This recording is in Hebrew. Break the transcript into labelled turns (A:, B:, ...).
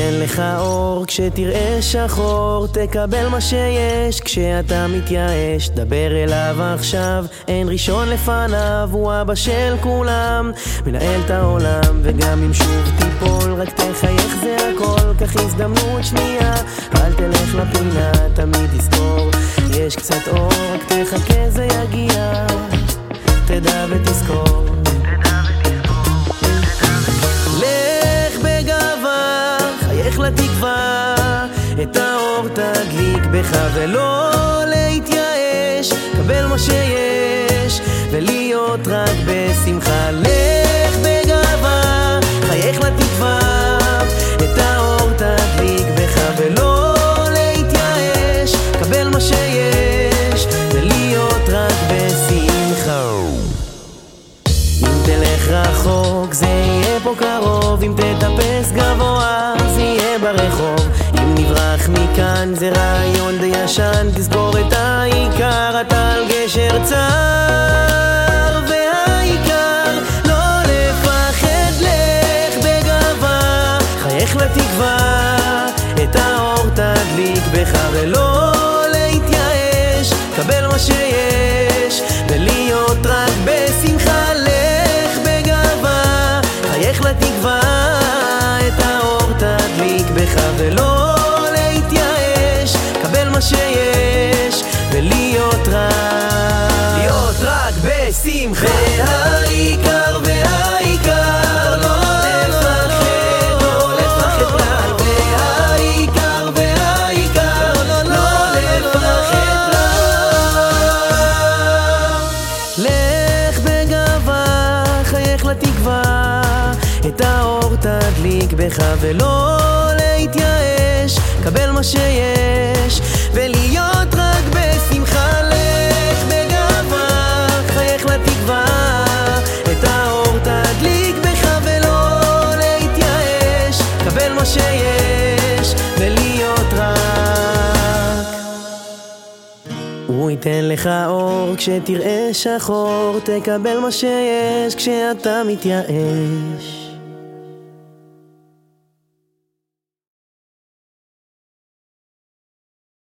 A: ייתן לך אור כשתראה שחור, תקבל מה שיש. כשאתה מתייאש. דבר אליו עכשיו, אין ראשון לפניו, הוא אבא של כולם, מנהל את העולם, וגם אם שוב תיפול, רק תחייך זה הכל, קח הזדמנות שנייה, אל תלך לפינה, תמיד תזכור, יש קצת אור, רק תחכה זה יגיע, תדע ותזכור. האור תדליק בך ולא להתייאש, קבל מה שיש ולהיות רק בשמחה. לך בגאווה, חייך לתקווה, את האור תדליק בך ולא להתייאש, קבל מה שיש ולהיות רק בשמחה. אם תלך רחוק זה יהיה פה קרוב, אם תטפס גבוה ברחוב אם נברח מכאן זה רעיון די ישן תזכור את העיקר אתה על גשר צר והעיקר לא לפחד לך בגאווה חייך לתקווה את האור תדליק בך ולא להתייאש קבל מה שיש בשמחה. והעיקר והעיקר לא לפחד, לא לפחד כלל והעיקר והעיקר לא לפחד כלל לך בגאווה, חייך לתקווה את האור תדליק בך ולא להתייאש, קבל מה שיש, ולהיות רק בשמחה, מה שיש, ולהיות רק. הוא ייתן לך אור כשתראה שחור, תקבל מה שיש כשאתה מתייאש.